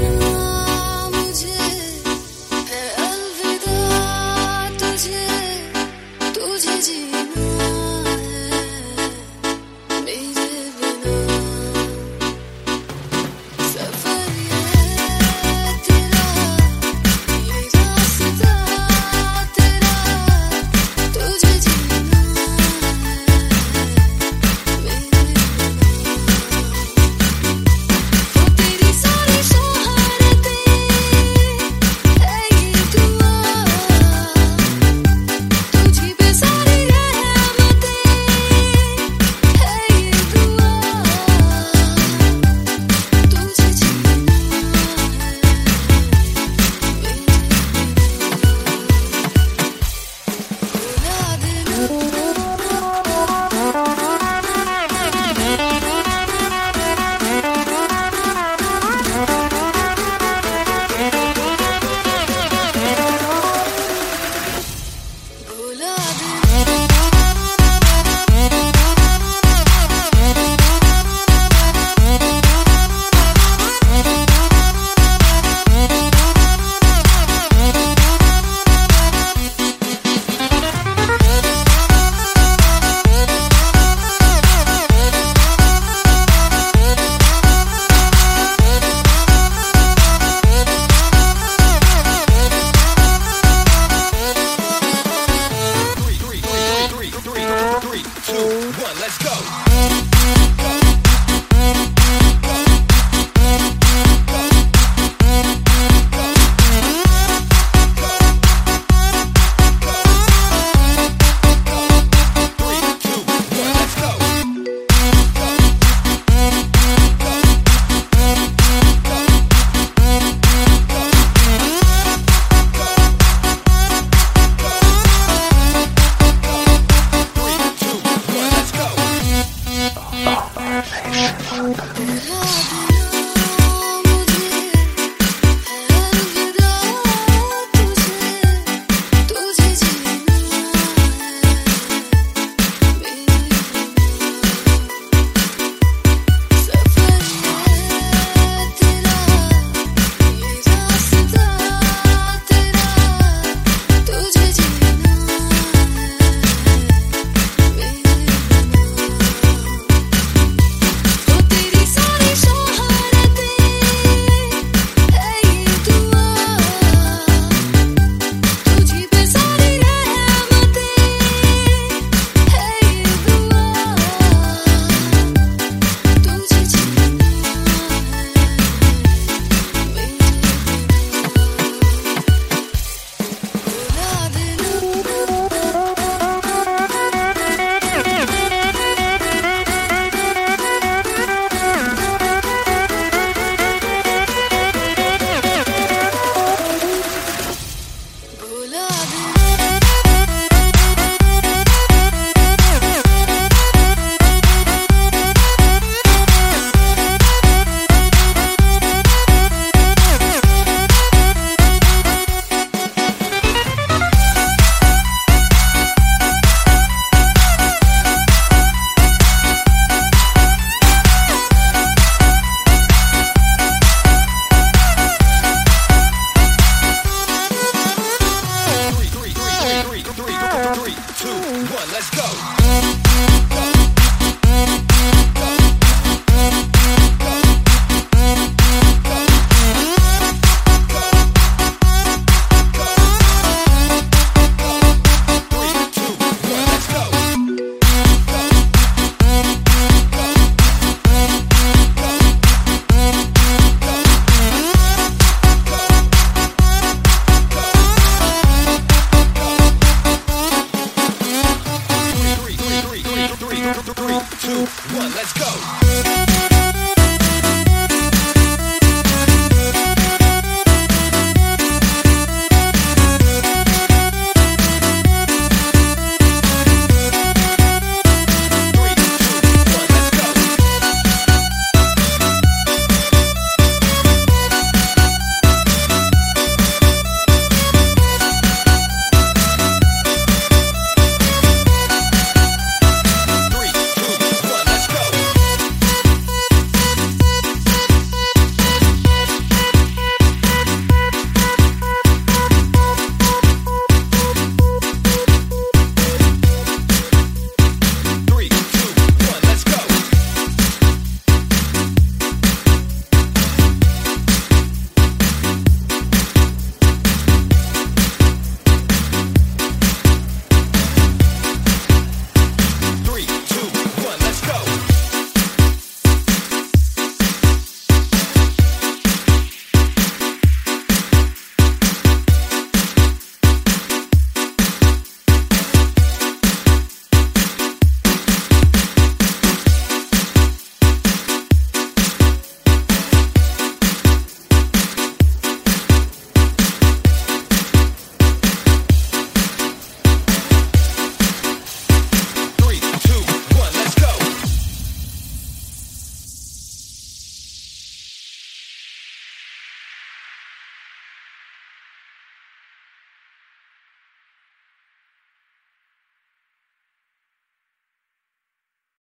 you.